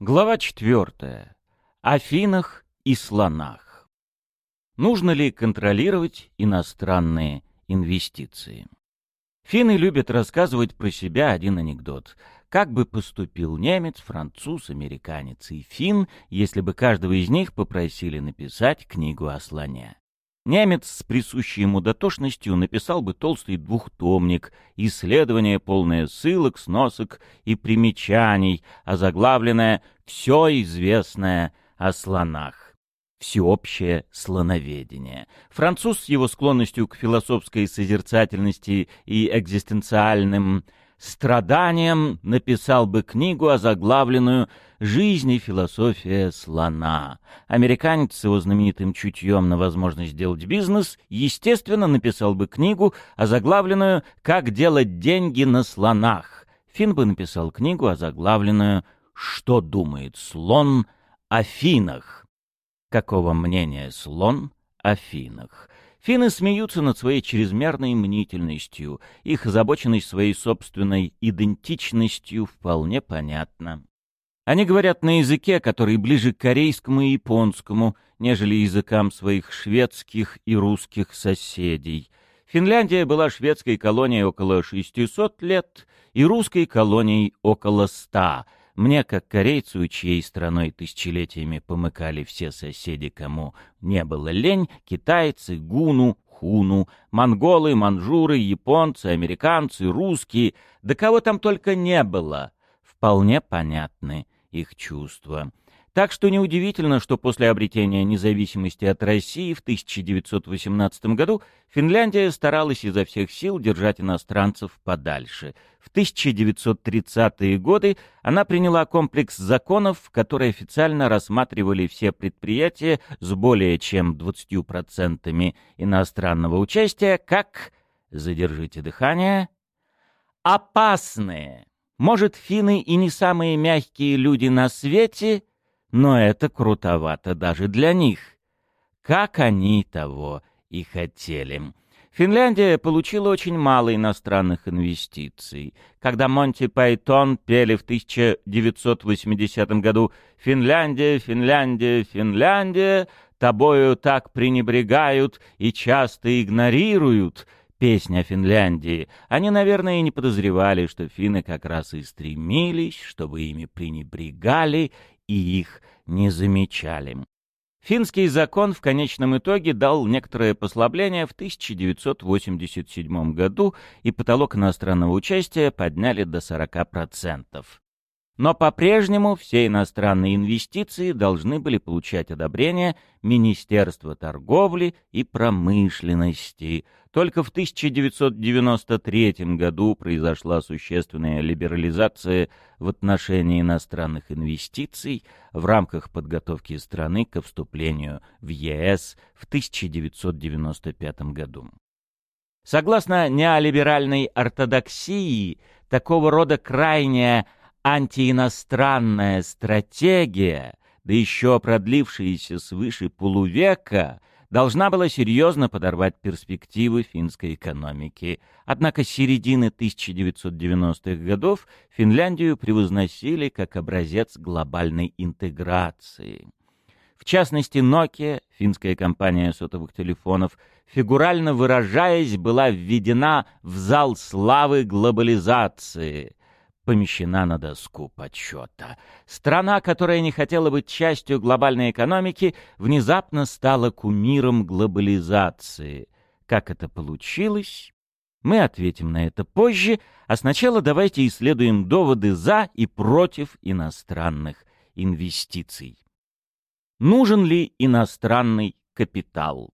Глава четвертая. О финах и слонах. Нужно ли контролировать иностранные инвестиции? Финны любят рассказывать про себя один анекдот. Как бы поступил немец, француз, американец и фин, если бы каждого из них попросили написать книгу о слоне? Немец с присущей ему дотошностью написал бы толстый двухтомник, исследование полное ссылок, сносок и примечаний, озаглавленное «Все известное о слонах». Всеобщее слоноведение. Француз с его склонностью к философской созерцательности и экзистенциальным страданием написал бы книгу, озаглавленную «Жизнь и философия слона». Американец с его знаменитым чутьем на возможность сделать бизнес, естественно, написал бы книгу, озаглавленную «Как делать деньги на слонах». Финн бы написал книгу, озаглавленную «Что думает слон о финах?» Какого мнения слон о финах? Финны смеются над своей чрезмерной мнительностью, их озабоченность своей собственной идентичностью вполне понятна. Они говорят на языке, который ближе к корейскому и японскому, нежели языкам своих шведских и русских соседей. Финляндия была шведской колонией около 600 лет и русской колонией около 100 мне, как корейцу, чьей страной тысячелетиями помыкали все соседи, кому не было лень, китайцы, гуну, хуну, монголы, манжуры, японцы, американцы, русские, да кого там только не было, вполне понятны их чувства. Так что неудивительно, что после обретения независимости от России в 1918 году Финляндия старалась изо всех сил держать иностранцев подальше. В 1930-е годы она приняла комплекс законов, которые официально рассматривали все предприятия с более чем 20% иностранного участия как, задержите дыхание, опасные. Может, финны и не самые мягкие люди на свете — но это крутовато даже для них. Как они того и хотели. Финляндия получила очень мало иностранных инвестиций. Когда Монти Пайтон пели в 1980 году «Финляндия, Финляндия, Финляндия», тобою так пренебрегают и часто игнорируют, песня о Финляндии, они, наверное, и не подозревали, что финны как раз и стремились, чтобы ими пренебрегали и их не замечали. Финский закон в конечном итоге дал некоторое послабление в 1987 году, и потолок иностранного участия подняли до 40%. Но по-прежнему все иностранные инвестиции должны были получать одобрение Министерства торговли и промышленности. Только в 1993 году произошла существенная либерализация в отношении иностранных инвестиций в рамках подготовки страны к вступлению в ЕС в 1995 году. Согласно неолиберальной ортодоксии, такого рода крайняя антииностранная стратегия, да еще продлившаяся свыше полувека, должна была серьезно подорвать перспективы финской экономики. Однако с середины 1990-х годов Финляндию превозносили как образец глобальной интеграции. В частности, Nokia, финская компания сотовых телефонов, фигурально выражаясь, была введена в зал славы глобализации – помещена на доску подсчета. Страна, которая не хотела быть частью глобальной экономики, внезапно стала кумиром глобализации. Как это получилось? Мы ответим на это позже, а сначала давайте исследуем доводы за и против иностранных инвестиций. Нужен ли иностранный капитал?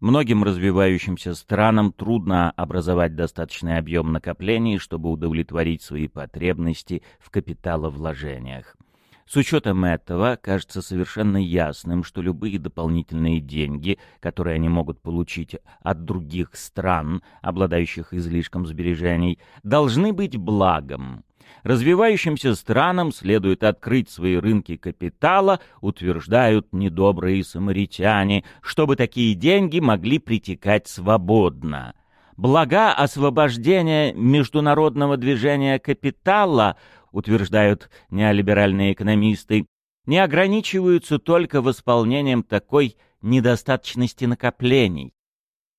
Многим развивающимся странам трудно образовать достаточный объем накоплений, чтобы удовлетворить свои потребности в капиталовложениях. С учетом этого кажется совершенно ясным, что любые дополнительные деньги, которые они могут получить от других стран, обладающих излишком сбережений, должны быть благом. Развивающимся странам следует открыть свои рынки капитала, утверждают недобрые самаритяне, чтобы такие деньги могли притекать свободно. Блага освобождения международного движения капитала утверждают неолиберальные экономисты, не ограничиваются только восполнением такой недостаточности накоплений.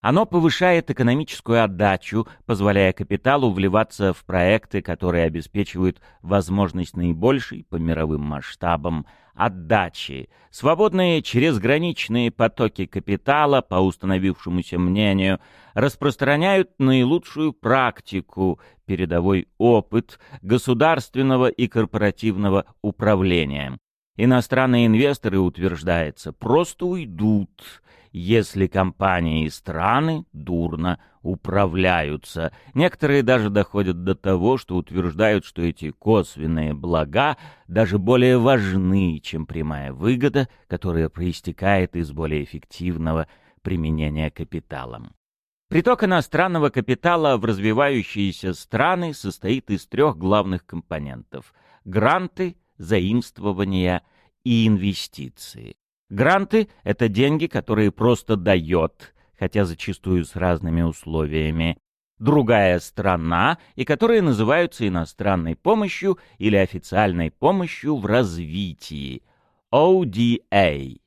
Оно повышает экономическую отдачу, позволяя капиталу вливаться в проекты, которые обеспечивают возможность наибольшей по мировым масштабам отдачи. Свободные чрезграничные потоки капитала, по установившемуся мнению, распространяют наилучшую практику, передовой опыт государственного и корпоративного управления. Иностранные инвесторы, утверждается, просто уйдут, если компании и страны дурно управляются. Некоторые даже доходят до того, что утверждают, что эти косвенные блага даже более важны, чем прямая выгода, которая проистекает из более эффективного применения капиталом. Приток иностранного капитала в развивающиеся страны состоит из трех главных компонентов – гранты, заимствования и инвестиции. Гранты — это деньги, которые просто дает, хотя зачастую с разными условиями, другая страна и которые называются иностранной помощью или официальной помощью в развитии — ODA.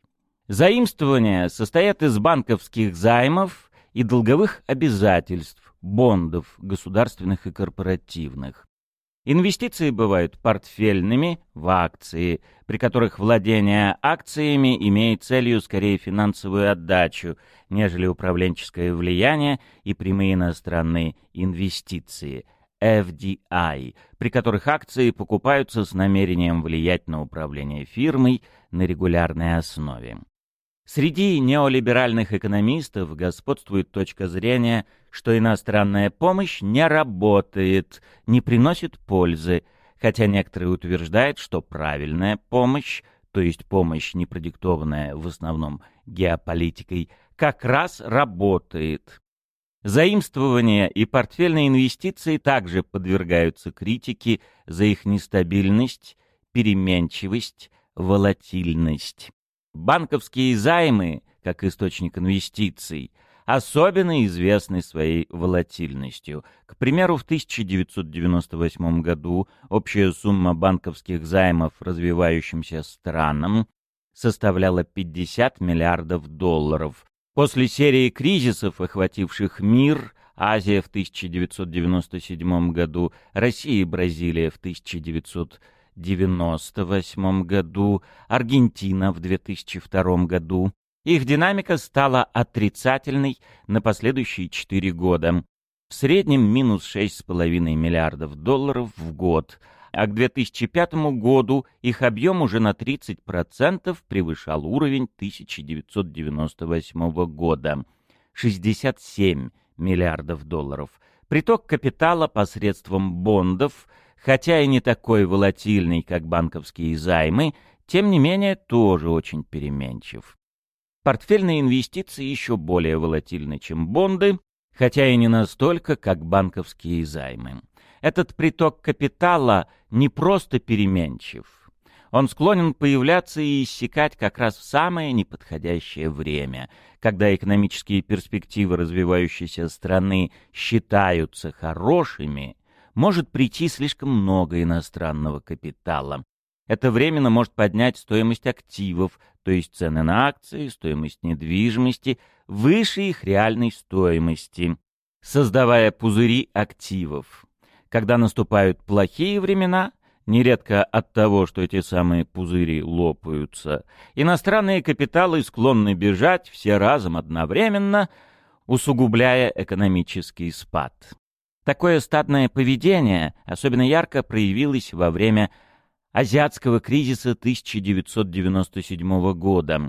Заимствования состоят из банковских займов и долговых обязательств, бондов, государственных и корпоративных. Инвестиции бывают портфельными в акции, при которых владение акциями имеет целью скорее финансовую отдачу, нежели управленческое влияние и прямые иностранные инвестиции – FDI, при которых акции покупаются с намерением влиять на управление фирмой на регулярной основе. Среди неолиберальных экономистов господствует точка зрения, что иностранная помощь не работает, не приносит пользы, хотя некоторые утверждают, что правильная помощь, то есть помощь, не продиктованная в основном геополитикой, как раз работает. Заимствования и портфельные инвестиции также подвергаются критике за их нестабильность, переменчивость, волатильность. Банковские займы, как источник инвестиций, особенно известны своей волатильностью. К примеру, в 1998 году общая сумма банковских займов развивающимся странам составляла 50 миллиардов долларов. После серии кризисов, охвативших мир, Азия в 1997 году, Россия и Бразилия в 1900 1998 году, Аргентина в 2002 году. Их динамика стала отрицательной на последующие 4 года. В среднем минус 6,5 миллиардов долларов в год, а к 2005 году их объем уже на 30% превышал уровень 1998 года – 67 миллиардов долларов. Приток капитала посредством бондов – хотя и не такой волатильный, как банковские займы, тем не менее тоже очень переменчив. Портфельные инвестиции еще более волатильны, чем бонды, хотя и не настолько, как банковские займы. Этот приток капитала не просто переменчив. Он склонен появляться и иссякать как раз в самое неподходящее время, когда экономические перспективы развивающейся страны считаются хорошими, может прийти слишком много иностранного капитала. Это временно может поднять стоимость активов, то есть цены на акции, стоимость недвижимости, выше их реальной стоимости, создавая пузыри активов. Когда наступают плохие времена, нередко от того, что эти самые пузыри лопаются, иностранные капиталы склонны бежать все разом одновременно, усугубляя экономический спад. Такое стадное поведение особенно ярко проявилось во время азиатского кризиса 1997 года,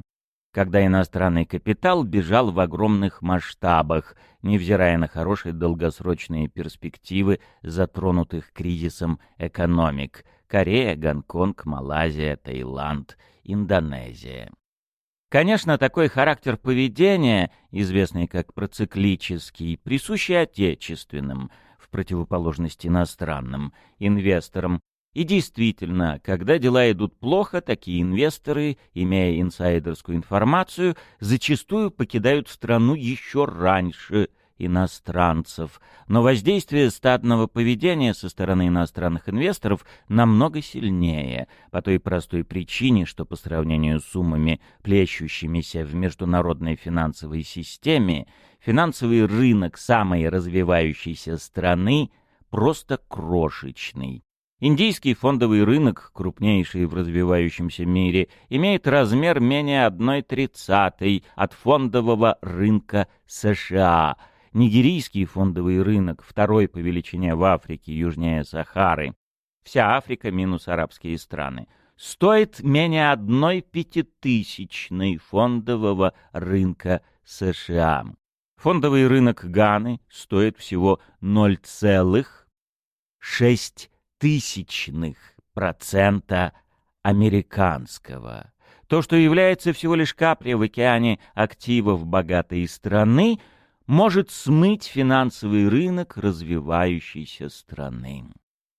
когда иностранный капитал бежал в огромных масштабах, невзирая на хорошие долгосрочные перспективы затронутых кризисом экономик – Корея, Гонконг, Малайзия, Таиланд, Индонезия. Конечно, такой характер поведения, известный как проциклический, присущий отечественным, в противоположность иностранным, инвесторам. И действительно, когда дела идут плохо, такие инвесторы, имея инсайдерскую информацию, зачастую покидают страну еще раньше иностранцев. Но воздействие стадного поведения со стороны иностранных инвесторов намного сильнее, по той простой причине, что по сравнению с суммами, плещущимися в международной финансовой системе, финансовый рынок самой развивающейся страны просто крошечный. Индийский фондовый рынок, крупнейший в развивающемся мире, имеет размер менее 1,30 от фондового рынка США. Нигерийский фондовый рынок, второй по величине в Африке, южнее Сахары, вся Африка минус арабские страны, стоит менее одной пятитысячной фондового рынка США. Фондовый рынок Ганы стоит всего 0,6 тысячных процента американского. То, что является всего лишь каплей в океане активов богатой страны, может смыть финансовый рынок развивающейся страны.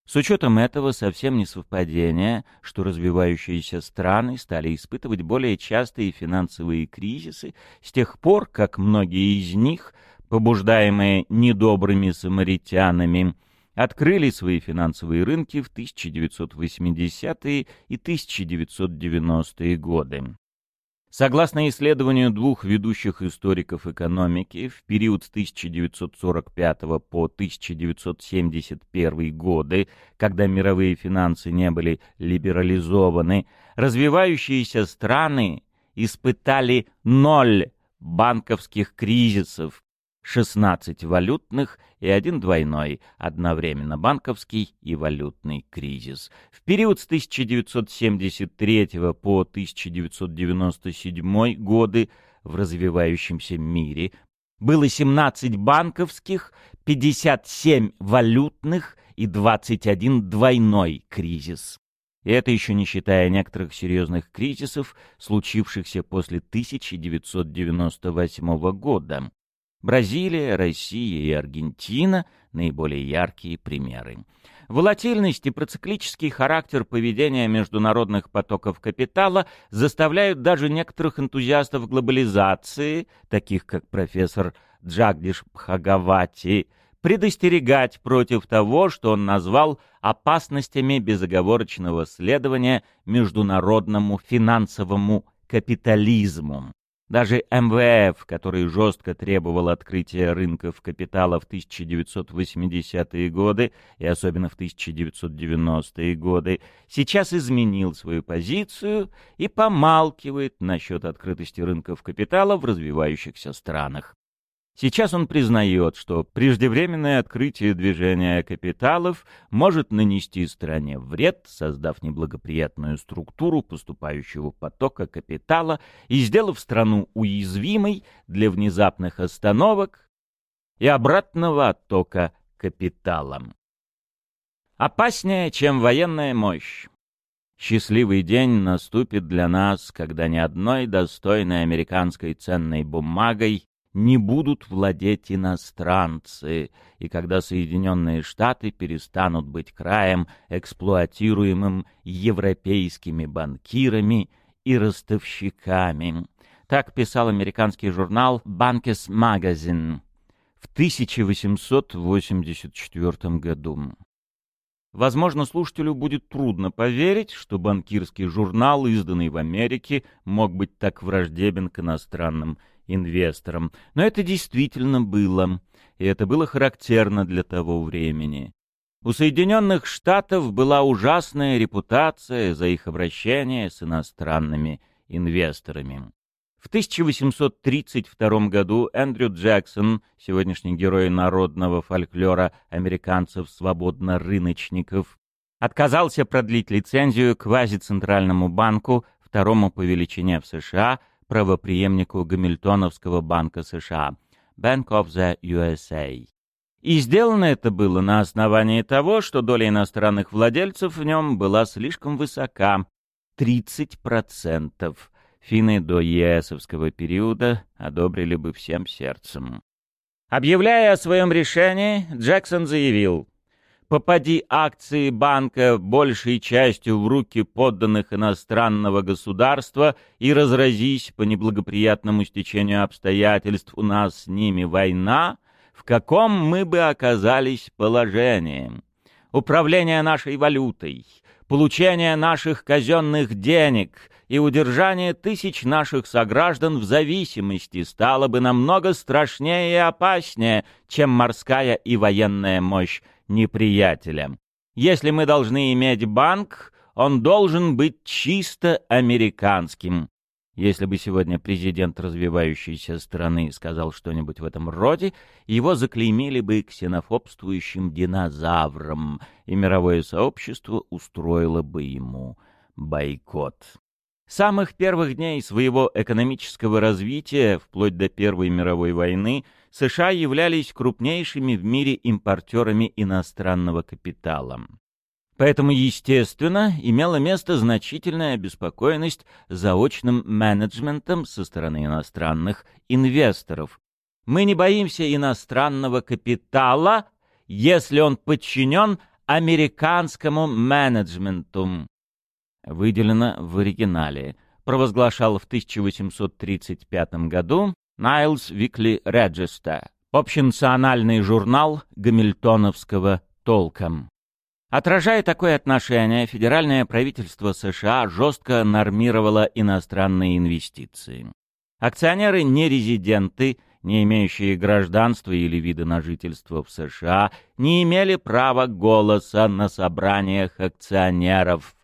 С учетом этого совсем не совпадение, что развивающиеся страны стали испытывать более частые финансовые кризисы с тех пор, как многие из них, побуждаемые недобрыми самаритянами, открыли свои финансовые рынки в 1980-е и 1990-е годы. Согласно исследованию двух ведущих историков экономики, в период с 1945 по 1971 годы, когда мировые финансы не были либерализованы, развивающиеся страны испытали ноль банковских кризисов, 16 валютных и один двойной, одновременно банковский и валютный кризис. В период с 1973 по 1997 годы в развивающемся мире было 17 банковских, 57 валютных и 21 двойной кризис. И это еще не считая некоторых серьезных кризисов, случившихся после 1998 года. Бразилия, Россия и Аргентина – наиболее яркие примеры. Волатильность и проциклический характер поведения международных потоков капитала заставляют даже некоторых энтузиастов глобализации, таких как профессор Джагдиш Бхагавати, предостерегать против того, что он назвал опасностями безоговорочного следования международному финансовому капитализму. Даже МВФ, который жестко требовал открытия рынков капитала в 1980-е годы и особенно в 1990-е годы, сейчас изменил свою позицию и помалкивает насчет открытости рынков капитала в развивающихся странах. Сейчас он признает, что преждевременное открытие движения капиталов может нанести стране вред, создав неблагоприятную структуру поступающего потока капитала и сделав страну уязвимой для внезапных остановок и обратного оттока капитала. Опаснее, чем военная мощь. Счастливый день наступит для нас, когда ни одной достойной американской ценной бумагой не будут владеть иностранцы, и когда Соединенные Штаты перестанут быть краем, эксплуатируемым европейскими банкирами и ростовщиками. Так писал американский журнал «Банкес Magazine в 1884 году. Возможно, слушателю будет трудно поверить, что банкирский журнал, изданный в Америке, мог быть так враждебен к иностранным инвесторам. Но это действительно было, и это было характерно для того времени. У Соединенных Штатов была ужасная репутация за их обращение с иностранными инвесторами. В 1832 году Эндрю Джексон, сегодняшний герой народного фольклора американцев свободно-рыночников, отказался продлить лицензию квазицентральному банку, второму по величине в США, правоприемнику Гамильтоновского банка США, Bank of the USA. И сделано это было на основании того, что доля иностранных владельцев в нем была слишком высока — 30%. Финны до ЕСовского периода одобрили бы всем сердцем. Объявляя о своем решении, Джексон заявил, попади акции банка большей частью в руки подданных иностранного государства и разразись по неблагоприятному стечению обстоятельств. У нас с ними война, в каком мы бы оказались положении. Управление нашей валютой, получение наших казенных денег и удержание тысяч наших сограждан в зависимости стало бы намного страшнее и опаснее, чем морская и военная мощь неприятеля. Если мы должны иметь банк, он должен быть чисто американским. Если бы сегодня президент развивающейся страны сказал что-нибудь в этом роде, его заклеймили бы ксенофобствующим динозавром, и мировое сообщество устроило бы ему бойкот. С самых первых дней своего экономического развития, вплоть до Первой мировой войны, США являлись крупнейшими в мире импортерами иностранного капитала. Поэтому, естественно, имела место значительная обеспокоенность заочным менеджментом со стороны иностранных инвесторов. Мы не боимся иностранного капитала, если он подчинен американскому менеджменту. Выделено в оригинале. Провозглашал в 1835 году Найлс Викли Реджеста, общенациональный журнал гамильтоновского толка. Отражая такое отношение, федеральное правительство США жестко нормировало иностранные инвестиции. Акционеры-нерезиденты, не имеющие гражданства или вида на жительство в США, не имели права голоса на собраниях акционеров.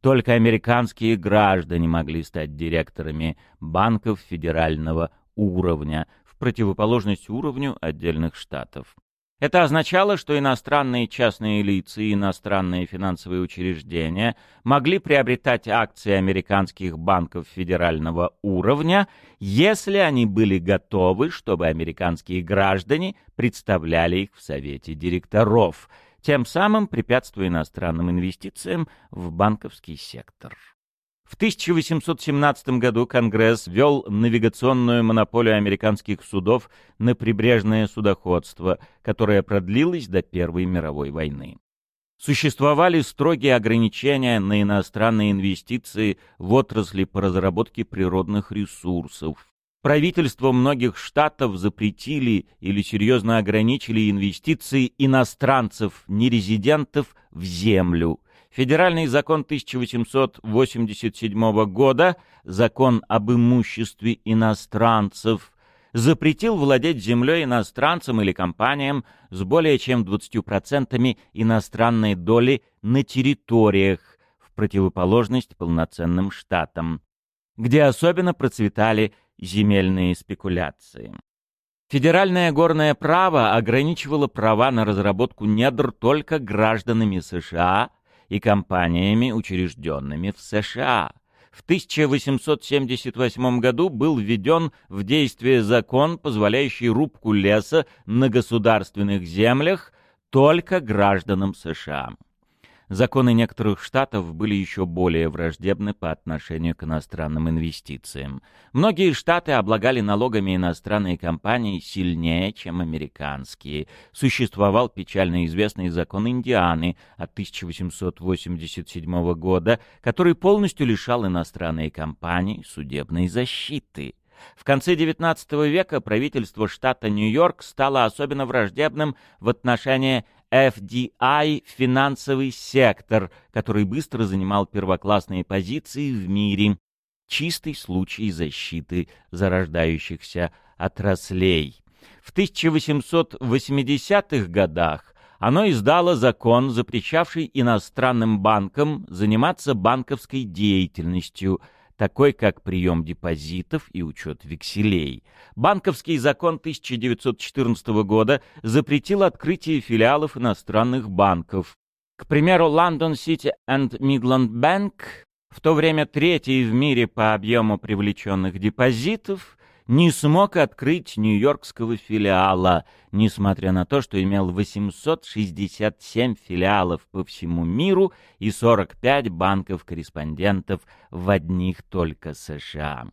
Только американские граждане могли стать директорами банков федерального уровня, в противоположность уровню отдельных штатов. Это означало, что иностранные частные лица и иностранные финансовые учреждения могли приобретать акции американских банков федерального уровня, если они были готовы, чтобы американские граждане представляли их в Совете директоров, тем самым препятствуя иностранным инвестициям в банковский сектор. В 1817 году Конгресс ввел навигационную монополию американских судов на прибрежное судоходство, которое продлилось до Первой мировой войны. Существовали строгие ограничения на иностранные инвестиции в отрасли по разработке природных ресурсов. Правительства многих штатов запретили или серьезно ограничили инвестиции иностранцев-нерезидентов в землю – Федеральный закон 1887 года, закон об имуществе иностранцев, запретил владеть землей иностранцам или компаниям с более чем 20% иностранной доли на территориях, в противоположность полноценным штатам, где особенно процветали земельные спекуляции. Федеральное горное право ограничивало права на разработку недр только гражданами США и компаниями, учрежденными в США. В 1878 году был введен в действие закон, позволяющий рубку леса на государственных землях только гражданам США. Законы некоторых штатов были еще более враждебны по отношению к иностранным инвестициям. Многие штаты облагали налогами иностранные компании сильнее, чем американские. Существовал печально известный закон Индианы от 1887 года, который полностью лишал иностранные компании судебной защиты. В конце XIX века правительство штата Нью-Йорк стало особенно враждебным в отношении FDI – финансовый сектор, который быстро занимал первоклассные позиции в мире. Чистый случай защиты зарождающихся отраслей. В 1880-х годах оно издало закон, запрещавший иностранным банкам заниматься банковской деятельностью – такой как прием депозитов и учет векселей. Банковский закон 1914 года запретил открытие филиалов иностранных банков. К примеру, London City and Midland Bank, в то время третий в мире по объему привлеченных депозитов, не смог открыть нью-йоркского филиала, несмотря на то, что имел 867 филиалов по всему миру и 45 банков-корреспондентов в одних только США.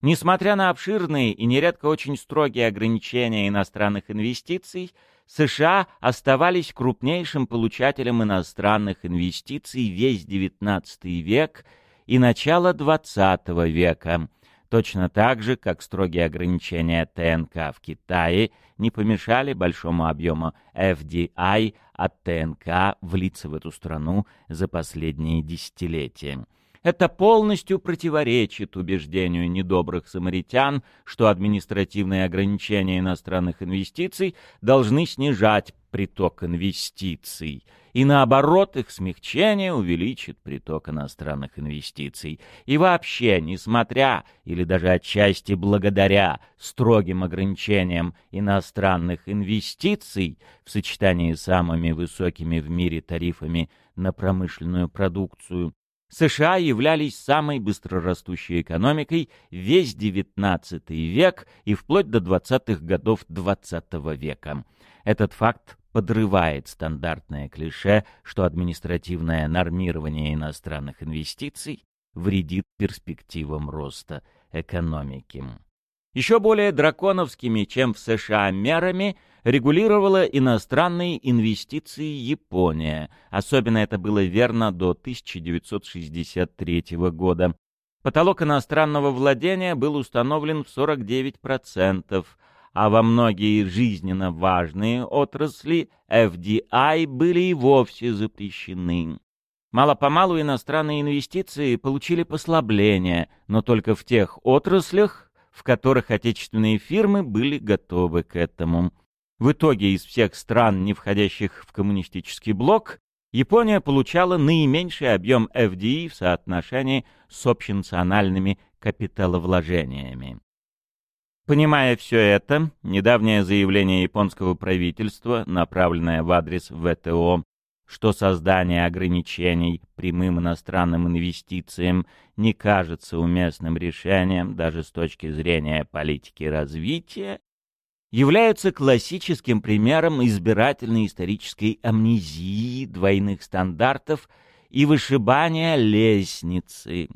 Несмотря на обширные и нередко очень строгие ограничения иностранных инвестиций, США оставались крупнейшим получателем иностранных инвестиций весь XIX век и начало XX века – Точно так же, как строгие ограничения ТНК в Китае не помешали большому объему FDI от ТНК влиться в эту страну за последние десятилетия. Это полностью противоречит убеждению недобрых самаритян, что административные ограничения иностранных инвестиций должны снижать приток инвестиций, и наоборот их смягчение увеличит приток иностранных инвестиций. И вообще, несмотря или даже отчасти благодаря строгим ограничениям иностранных инвестиций в сочетании с самыми высокими в мире тарифами на промышленную продукцию, США являлись самой быстрорастущей экономикой весь XIX век и вплоть до 20-х годов XX века. Этот факт подрывает стандартное клише, что административное нормирование иностранных инвестиций вредит перспективам роста экономики. Еще более драконовскими, чем в США, мерами регулировала иностранные инвестиции Япония. Особенно это было верно до 1963 года. Потолок иностранного владения был установлен в 49%, а во многие жизненно важные отрасли FDI были и вовсе запрещены. Мало-помалу иностранные инвестиции получили послабление, но только в тех отраслях, в которых отечественные фирмы были готовы к этому. В итоге из всех стран, не входящих в коммунистический блок, Япония получала наименьший объем FDI в соотношении с общенациональными капиталовложениями. Понимая все это, недавнее заявление японского правительства, направленное в адрес ВТО, что создание ограничений прямым иностранным инвестициям не кажется уместным решением даже с точки зрения политики развития, является классическим примером избирательной исторической амнезии двойных стандартов и вышибания лестницы.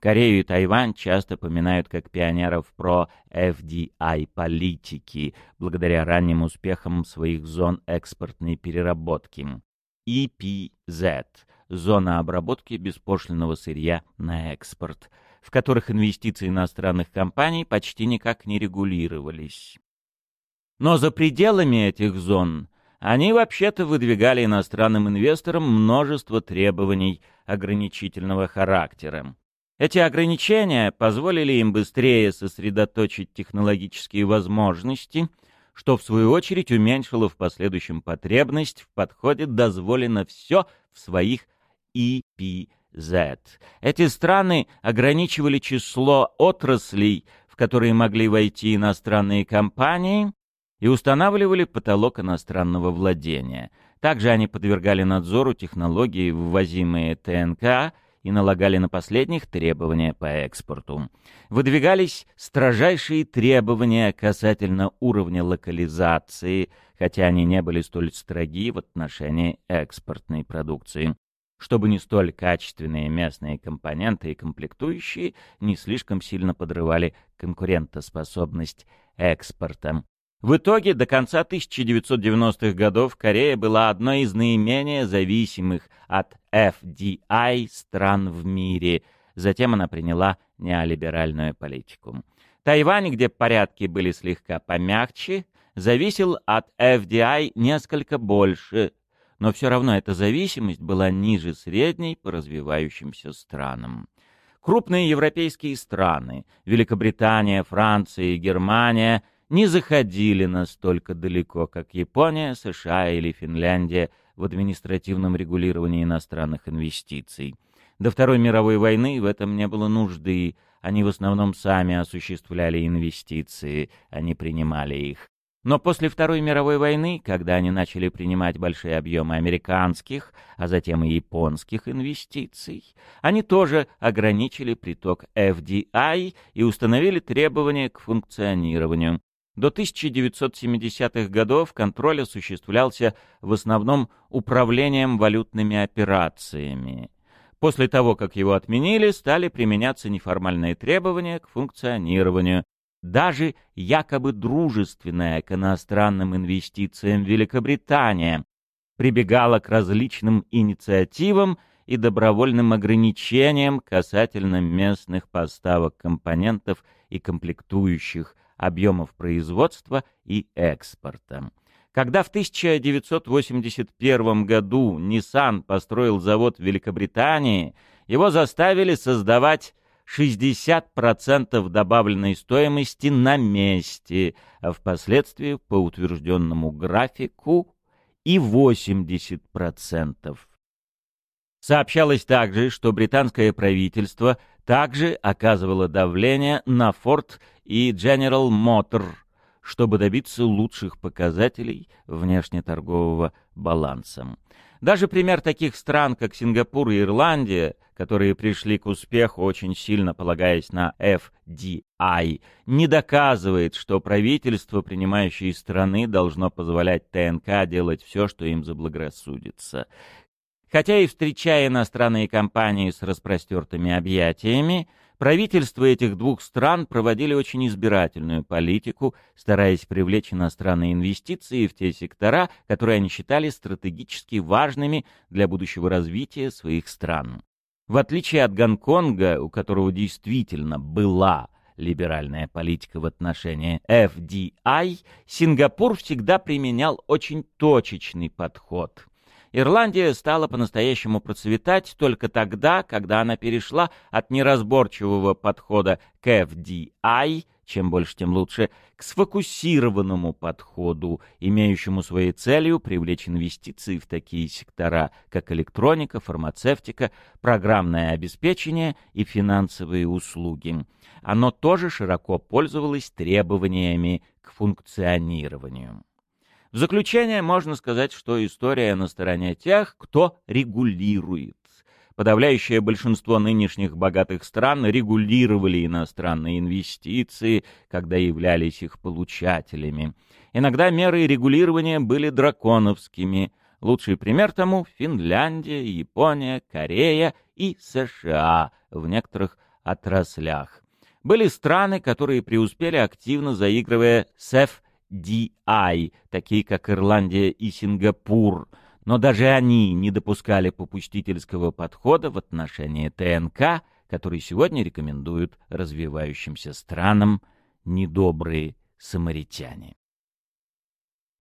Корею и Тайвань часто поминают как пионеров про FDI политики, благодаря ранним успехам своих зон экспортной переработки. EPZ – зона обработки беспошлинного сырья на экспорт, в которых инвестиции иностранных компаний почти никак не регулировались. Но за пределами этих зон они вообще-то выдвигали иностранным инвесторам множество требований ограничительного характера. Эти ограничения позволили им быстрее сосредоточить технологические возможности, что в свою очередь уменьшило в последующем потребность в подходе «дозволено все» в своих EPZ. Эти страны ограничивали число отраслей, в которые могли войти иностранные компании, и устанавливали потолок иностранного владения. Также они подвергали надзору технологии, ввозимые ТНК, и налагали на последних требования по экспорту. Выдвигались строжайшие требования касательно уровня локализации, хотя они не были столь строги в отношении экспортной продукции чтобы не столь качественные местные компоненты и комплектующие не слишком сильно подрывали конкурентоспособность экспорта. В итоге до конца 1990-х годов Корея была одной из наименее зависимых от FDI стран в мире. Затем она приняла неолиберальную политику. Тайвань, где порядки были слегка помягче, зависел от FDI несколько больше, но все равно эта зависимость была ниже средней по развивающимся странам. Крупные европейские страны – Великобритания, Франция и Германия – не заходили настолько далеко, как Япония, США или Финляндия в административном регулировании иностранных инвестиций. До Второй мировой войны в этом не было нужды, они в основном сами осуществляли инвестиции, они принимали их. Но после Второй мировой войны, когда они начали принимать большие объемы американских, а затем и японских инвестиций, они тоже ограничили приток FDI и установили требования к функционированию. До 1970-х годов контроль осуществлялся в основном управлением валютными операциями. После того, как его отменили, стали применяться неформальные требования к функционированию. Даже якобы дружественная к иностранным инвестициям Великобритания прибегала к различным инициативам и добровольным ограничением касательно местных поставок компонентов и комплектующих объемов производства и экспорта. Когда в 1981 году Nissan построил завод в Великобритании, его заставили создавать 60% добавленной стоимости на месте, а впоследствии по утвержденному графику и 80%. Сообщалось также, что британское правительство также оказывало давление на Ford и General Motors, чтобы добиться лучших показателей внешнеторгового баланса. Даже пример таких стран, как Сингапур и Ирландия, которые пришли к успеху очень сильно полагаясь на FDI, не доказывает, что правительство принимающей страны должно позволять ТНК делать все, что им заблагорассудится. Хотя и встречая иностранные компании с распростертыми объятиями, правительства этих двух стран проводили очень избирательную политику, стараясь привлечь иностранные инвестиции в те сектора, которые они считали стратегически важными для будущего развития своих стран. В отличие от Гонконга, у которого действительно была либеральная политика в отношении FDI, Сингапур всегда применял очень точечный подход – Ирландия стала по-настоящему процветать только тогда, когда она перешла от неразборчивого подхода к FDI, чем больше, тем лучше, к сфокусированному подходу, имеющему своей целью привлечь инвестиции в такие сектора, как электроника, фармацевтика, программное обеспечение и финансовые услуги. Оно тоже широко пользовалось требованиями к функционированию. В заключение можно сказать, что история на стороне тех, кто регулирует. Подавляющее большинство нынешних богатых стран регулировали иностранные инвестиции, когда являлись их получателями. Иногда меры регулирования были драконовскими. Лучший пример тому — Финляндия, Япония, Корея и США в некоторых отраслях. Были страны, которые преуспели активно заигрывая с DI, такие как Ирландия и Сингапур, но даже они не допускали попустительского подхода в отношении ТНК, который сегодня рекомендуют развивающимся странам недобрые самаритяне.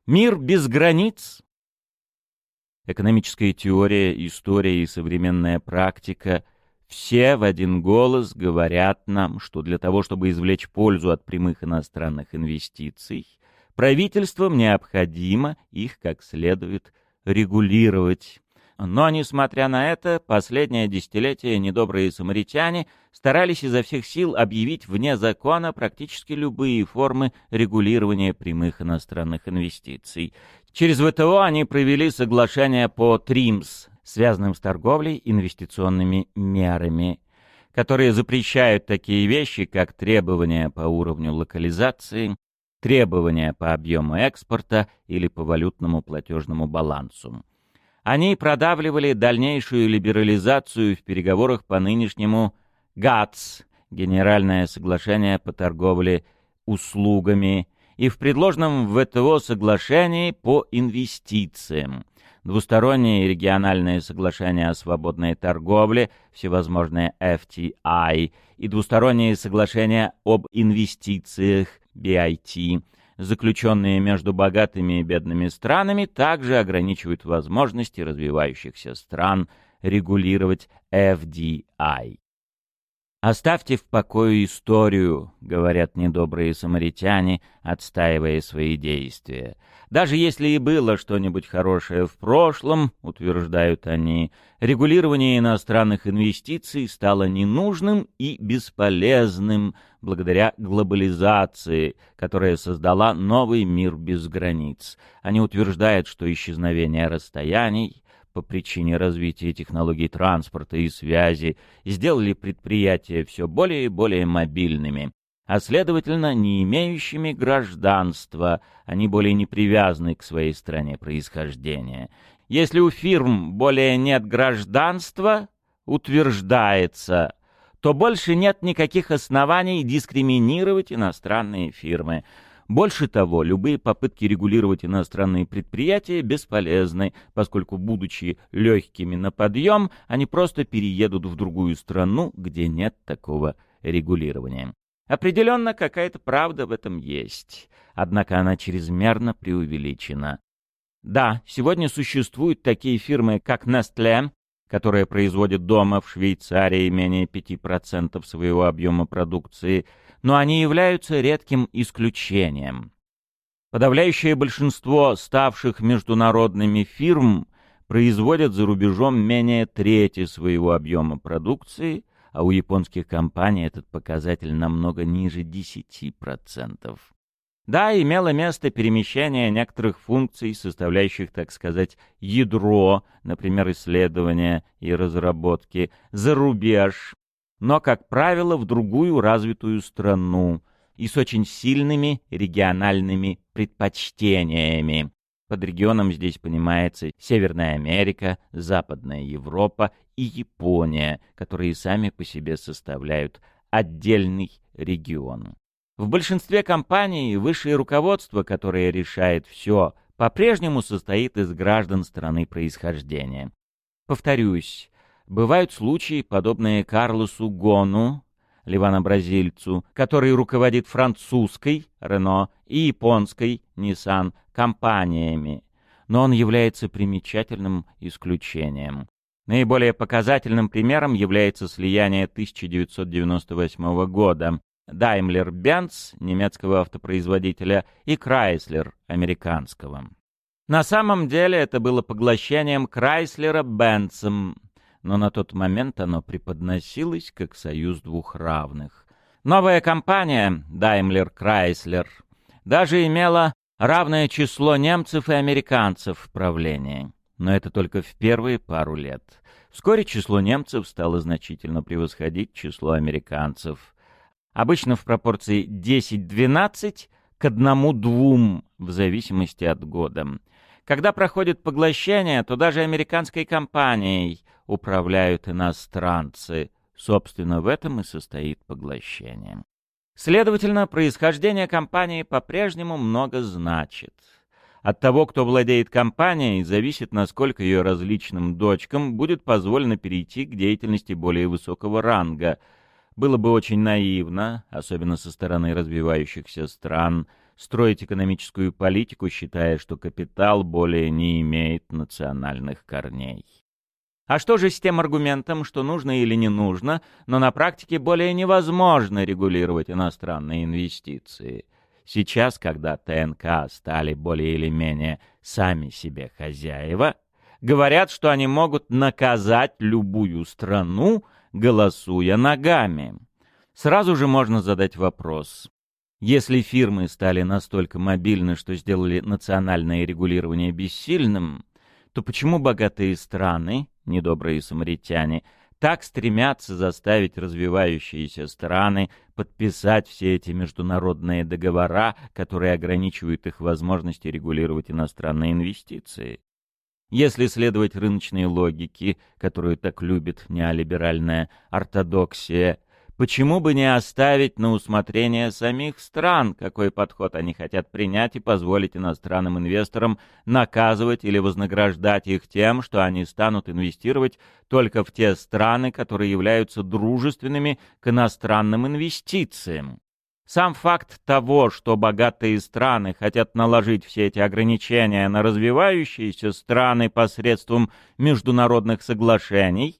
Мир без границ. Экономическая теория, история и современная практика все в один голос говорят нам, что для того, чтобы извлечь пользу от прямых иностранных инвестиций, Правительствам необходимо их как следует регулировать. Но, несмотря на это, последнее десятилетие недобрые самаритяне старались изо всех сил объявить вне закона практически любые формы регулирования прямых иностранных инвестиций. Через ВТО они провели соглашение по ТРИМС, связанным с торговлей инвестиционными мерами, которые запрещают такие вещи, как требования по уровню локализации, требования по объему экспорта или по валютному платежному балансу. Они продавливали дальнейшую либерализацию в переговорах по нынешнему ГАТС, Генеральное соглашение по торговле услугами, и в предложенном ВТО соглашении по инвестициям. Двусторонние региональные соглашения о свободной торговле, всевозможные FTI, и двусторонние соглашения об инвестициях, BIT, заключенные между богатыми и бедными странами, также ограничивают возможности развивающихся стран регулировать FDI. «Оставьте в покое историю», — говорят недобрые самаритяне, отстаивая свои действия. «Даже если и было что-нибудь хорошее в прошлом, — утверждают они, — регулирование иностранных инвестиций стало ненужным и бесполезным благодаря глобализации, которая создала новый мир без границ. Они утверждают, что исчезновение расстояний — по причине развития технологий транспорта и связи сделали предприятия все более и более мобильными, а следовательно не имеющими гражданства, они более не привязаны к своей стране происхождения. Если у фирм более нет гражданства, утверждается, то больше нет никаких оснований дискриминировать иностранные фирмы. Больше того, любые попытки регулировать иностранные предприятия бесполезны, поскольку, будучи легкими на подъем, они просто переедут в другую страну, где нет такого регулирования. Определенно, какая-то правда в этом есть, однако она чрезмерно преувеличена. Да, сегодня существуют такие фирмы, как Nestlé, которая производит дома в Швейцарии менее 5% своего объема продукции, но они являются редким исключением. Подавляющее большинство ставших международными фирм производят за рубежом менее трети своего объема продукции, а у японских компаний этот показатель намного ниже 10%. Да, имело место перемещение некоторых функций, составляющих, так сказать, ядро, например, исследования и разработки, за рубеж, но, как правило, в другую развитую страну и с очень сильными региональными предпочтениями. Под регионом здесь понимается Северная Америка, Западная Европа и Япония, которые сами по себе составляют отдельный регион. В большинстве компаний высшее руководство, которое решает все, по-прежнему состоит из граждан страны происхождения. Повторюсь, бывают случаи, подобные Карлосу Гону, ливано-бразильцу, который руководит французской Рено и японской Nissan компаниями, но он является примечательным исключением. Наиболее показательным примером является слияние 1998 года Daimler-Benz немецкого автопроизводителя и Chrysler американского. На самом деле это было поглощением Chrysler Бенцем, но на тот момент оно преподносилось как союз двух равных. Новая компания Daimler Chrysler даже имела равное число немцев и американцев в правлении. Но это только в первые пару лет. Вскоре число немцев стало значительно превосходить число американцев обычно в пропорции 10-12 к одному-двум, в зависимости от года. Когда проходит поглощение, то даже американской компанией управляют иностранцы. Собственно, в этом и состоит поглощение. Следовательно, происхождение компании по-прежнему много значит. От того, кто владеет компанией, зависит, насколько ее различным дочкам будет позволено перейти к деятельности более высокого ранга – было бы очень наивно, особенно со стороны развивающихся стран, строить экономическую политику, считая, что капитал более не имеет национальных корней. А что же с тем аргументом, что нужно или не нужно, но на практике более невозможно регулировать иностранные инвестиции? Сейчас, когда ТНК стали более или менее сами себе хозяева, говорят, что они могут наказать любую страну, голосуя ногами. Сразу же можно задать вопрос. Если фирмы стали настолько мобильны, что сделали национальное регулирование бессильным, то почему богатые страны, недобрые самаритяне, так стремятся заставить развивающиеся страны подписать все эти международные договора, которые ограничивают их возможности регулировать иностранные инвестиции? Если следовать рыночной логике, которую так любит неолиберальная ортодоксия, почему бы не оставить на усмотрение самих стран, какой подход они хотят принять и позволить иностранным инвесторам наказывать или вознаграждать их тем, что они станут инвестировать только в те страны, которые являются дружественными к иностранным инвестициям? Сам факт того, что богатые страны хотят наложить все эти ограничения на развивающиеся страны посредством международных соглашений,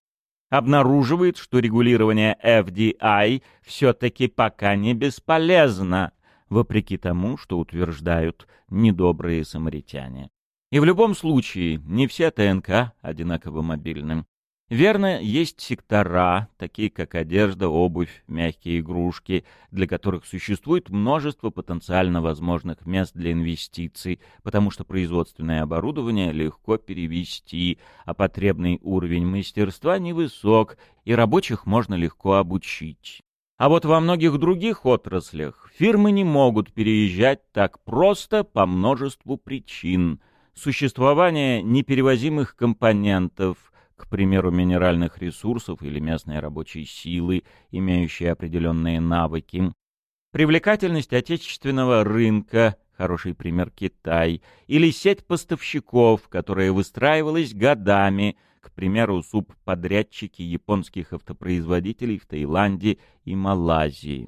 обнаруживает, что регулирование FDI все-таки пока не бесполезно, вопреки тому, что утверждают недобрые самаритяне. И в любом случае, не все ТНК одинаково мобильны. Верно, есть сектора, такие как одежда, обувь, мягкие игрушки, для которых существует множество потенциально возможных мест для инвестиций, потому что производственное оборудование легко перевести, а потребный уровень мастерства невысок, и рабочих можно легко обучить. А вот во многих других отраслях фирмы не могут переезжать так просто по множеству причин. Существование неперевозимых компонентов – к примеру, минеральных ресурсов или местной рабочей силы, имеющей определенные навыки, Привлекательность отечественного рынка, хороший пример Китай, или сеть поставщиков, которая выстраивалась годами, к примеру, субподрядчики японских автопроизводителей в Таиланде и Малайзии.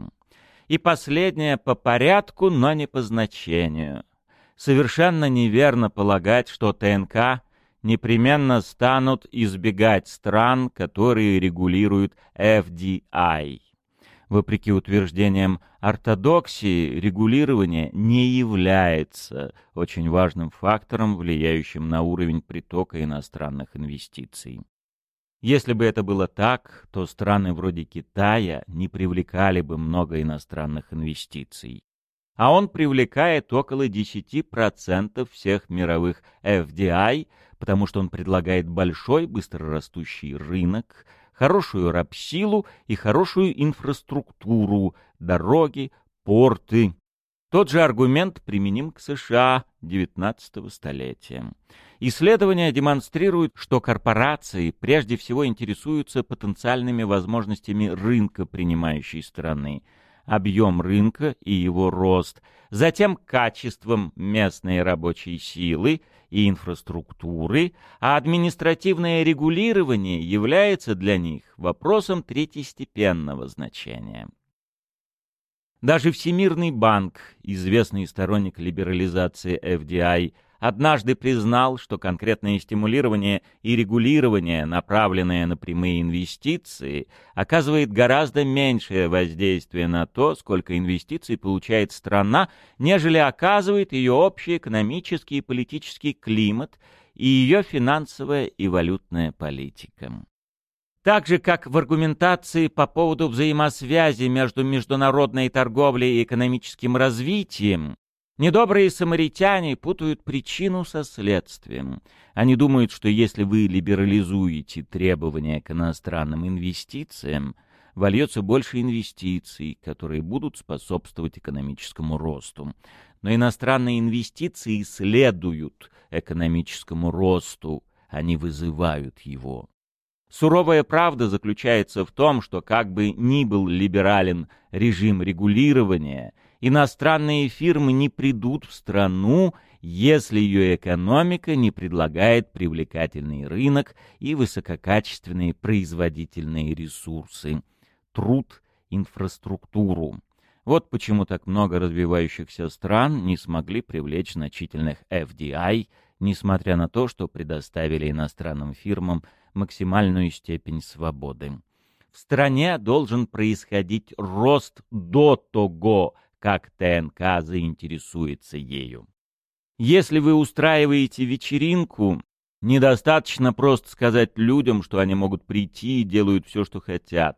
И последнее по порядку, но не по значению. Совершенно неверно полагать, что ТНК непременно станут избегать стран, которые регулируют FDI. Вопреки утверждениям ортодоксии, регулирование не является очень важным фактором, влияющим на уровень притока иностранных инвестиций. Если бы это было так, то страны вроде Китая не привлекали бы много иностранных инвестиций. А он привлекает около 10% всех мировых FDI, потому что он предлагает большой быстрорастущий рынок, хорошую рабсилу и хорошую инфраструктуру, дороги, порты. Тот же аргумент применим к США XIX столетия. Исследования демонстрируют, что корпорации прежде всего интересуются потенциальными возможностями рынка принимающей страны, объем рынка и его рост, затем качеством местной рабочей силы и инфраструктуры, а административное регулирование является для них вопросом третьестепенного значения. Даже Всемирный банк, известный сторонник либерализации FDI, однажды признал, что конкретное стимулирование и регулирование, направленное на прямые инвестиции, оказывает гораздо меньшее воздействие на то, сколько инвестиций получает страна, нежели оказывает ее общий экономический и политический климат и ее финансовая и валютная политика. Так же, как в аргументации по поводу взаимосвязи между международной торговлей и экономическим развитием, Недобрые самаритяне путают причину со следствием. Они думают, что если вы либерализуете требования к иностранным инвестициям, вольется больше инвестиций, которые будут способствовать экономическому росту. Но иностранные инвестиции следуют экономическому росту, они вызывают его. Суровая правда заключается в том, что как бы ни был либерален режим регулирования – иностранные фирмы не придут в страну, если ее экономика не предлагает привлекательный рынок и высококачественные производительные ресурсы, труд, инфраструктуру. Вот почему так много развивающихся стран не смогли привлечь значительных FDI, несмотря на то, что предоставили иностранным фирмам максимальную степень свободы. В стране должен происходить рост до того, как ТНК заинтересуется ею. Если вы устраиваете вечеринку, недостаточно просто сказать людям, что они могут прийти и делают все, что хотят.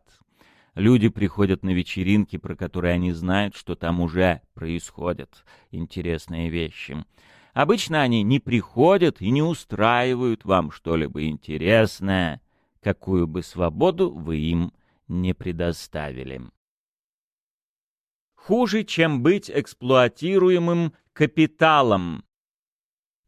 Люди приходят на вечеринки, про которые они знают, что там уже происходят интересные вещи. Обычно они не приходят и не устраивают вам что-либо интересное, какую бы свободу вы им не предоставили хуже, чем быть эксплуатируемым капиталом.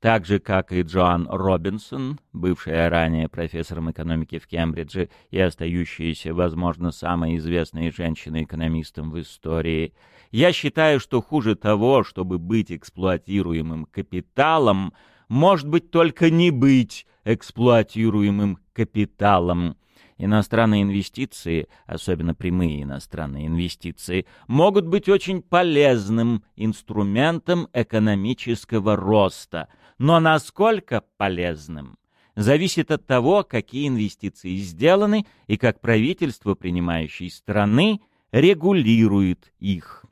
Так же, как и Джоан Робинсон, бывшая ранее профессором экономики в Кембридже и остающаяся, возможно, самой известной женщиной-экономистом в истории, я считаю, что хуже того, чтобы быть эксплуатируемым капиталом, может быть только не быть эксплуатируемым капиталом. Иностранные инвестиции, особенно прямые иностранные инвестиции, могут быть очень полезным инструментом экономического роста. Но насколько полезным? Зависит от того, какие инвестиции сделаны и как правительство принимающей страны регулирует их.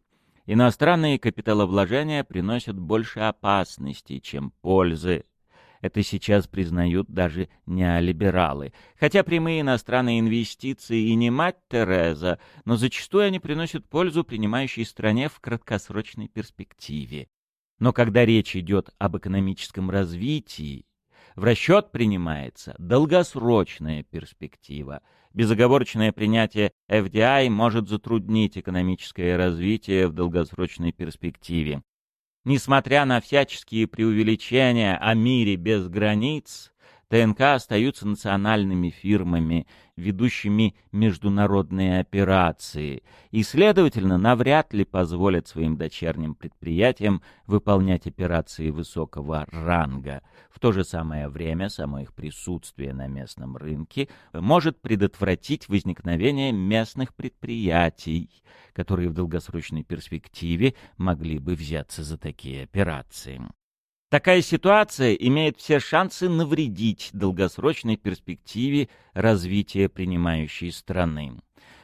Иностранные капиталовложения приносят больше опасностей, чем пользы это сейчас признают даже неолибералы. Хотя прямые иностранные инвестиции и не мать Тереза, но зачастую они приносят пользу принимающей стране в краткосрочной перспективе. Но когда речь идет об экономическом развитии, в расчет принимается долгосрочная перспектива. Безоговорочное принятие FDI может затруднить экономическое развитие в долгосрочной перспективе. Несмотря на всяческие преувеличения о мире без границ, ТНК остаются национальными фирмами, ведущими международные операции, и, следовательно, навряд ли позволят своим дочерним предприятиям выполнять операции высокого ранга. В то же самое время само их присутствие на местном рынке может предотвратить возникновение местных предприятий, которые в долгосрочной перспективе могли бы взяться за такие операции. Такая ситуация имеет все шансы навредить долгосрочной перспективе развития принимающей страны.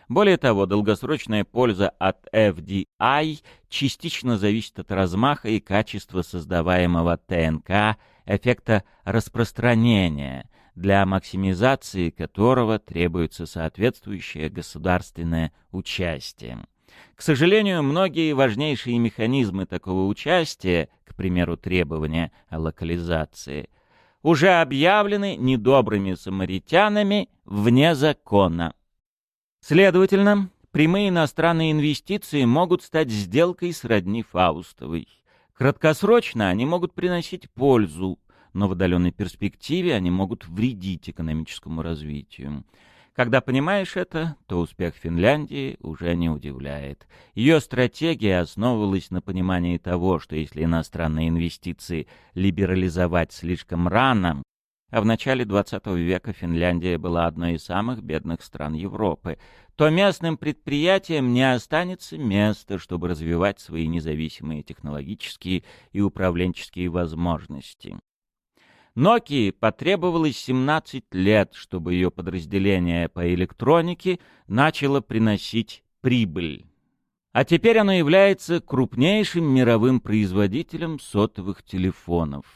Более того, долгосрочная польза от FDI частично зависит от размаха и качества создаваемого ТНК эффекта распространения, для максимизации которого требуется соответствующее государственное участие. К сожалению, многие важнейшие механизмы такого участия, к примеру, требования о локализации, уже объявлены недобрыми самаритянами вне закона. Следовательно, прямые иностранные инвестиции могут стать сделкой сродни Фаустовой. Краткосрочно они могут приносить пользу, но в отдаленной перспективе они могут вредить экономическому развитию. Когда понимаешь это, то успех Финляндии уже не удивляет. Ее стратегия основывалась на понимании того, что если иностранные инвестиции либерализовать слишком рано, а в начале XX века Финляндия была одной из самых бедных стран Европы, то местным предприятиям не останется места, чтобы развивать свои независимые технологические и управленческие возможности. Nokia потребовалось 17 лет, чтобы ее подразделение по электронике начало приносить прибыль. А теперь оно является крупнейшим мировым производителем сотовых телефонов.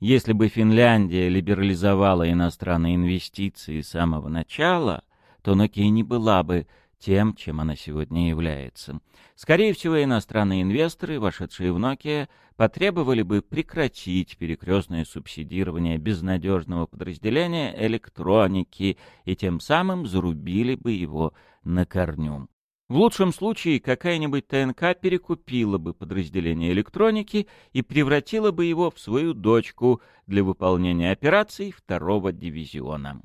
Если бы Финляндия либерализовала иностранные инвестиции с самого начала, то Nokia не была бы тем, чем она сегодня является. Скорее всего, иностранные инвесторы, вошедшие в Nokia, потребовали бы прекратить перекрестное субсидирование безнадежного подразделения электроники и тем самым зарубили бы его на корню. В лучшем случае какая-нибудь ТНК перекупила бы подразделение электроники и превратила бы его в свою дочку для выполнения операций второго дивизиона.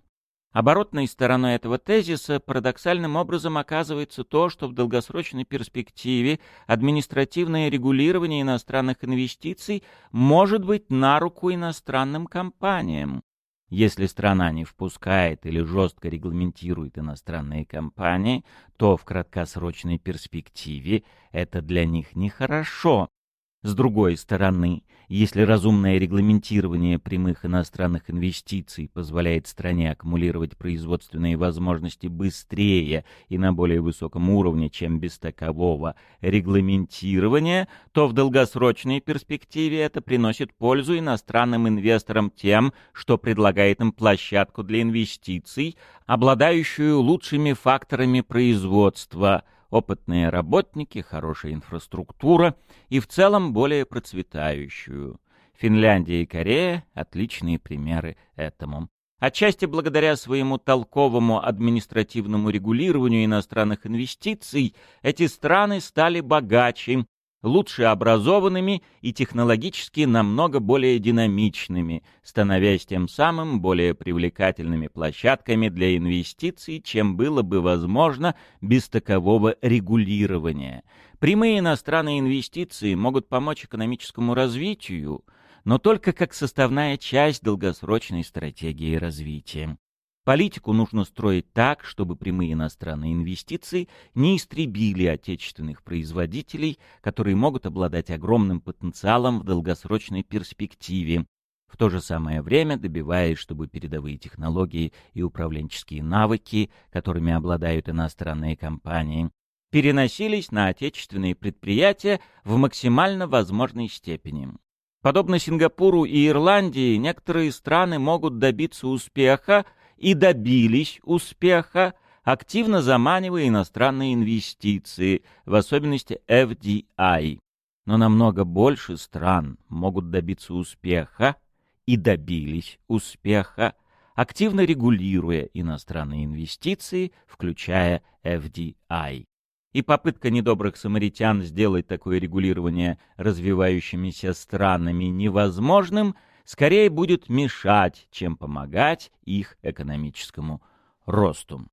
Оборотной стороной этого тезиса парадоксальным образом оказывается то, что в долгосрочной перспективе административное регулирование иностранных инвестиций может быть на руку иностранным компаниям. Если страна не впускает или жестко регламентирует иностранные компании, то в краткосрочной перспективе это для них нехорошо, с другой стороны, если разумное регламентирование прямых иностранных инвестиций позволяет стране аккумулировать производственные возможности быстрее и на более высоком уровне, чем без такового регламентирования, то в долгосрочной перспективе это приносит пользу иностранным инвесторам тем, что предлагает им площадку для инвестиций, обладающую лучшими факторами производства – опытные работники, хорошая инфраструктура и в целом более процветающую. Финляндия и Корея — отличные примеры этому. Отчасти благодаря своему толковому административному регулированию иностранных инвестиций эти страны стали богаче лучше образованными и технологически намного более динамичными, становясь тем самым более привлекательными площадками для инвестиций, чем было бы возможно без такового регулирования. Прямые иностранные инвестиции могут помочь экономическому развитию, но только как составная часть долгосрочной стратегии развития. Политику нужно строить так, чтобы прямые иностранные инвестиции не истребили отечественных производителей, которые могут обладать огромным потенциалом в долгосрочной перспективе, в то же самое время добиваясь, чтобы передовые технологии и управленческие навыки, которыми обладают иностранные компании, переносились на отечественные предприятия в максимально возможной степени. Подобно Сингапуру и Ирландии, некоторые страны могут добиться успеха, и добились успеха, активно заманивая иностранные инвестиции, в особенности FDI. Но намного больше стран могут добиться успеха и добились успеха, активно регулируя иностранные инвестиции, включая FDI. И попытка недобрых самаритян сделать такое регулирование развивающимися странами невозможным – скорее будет мешать, чем помогать их экономическому росту.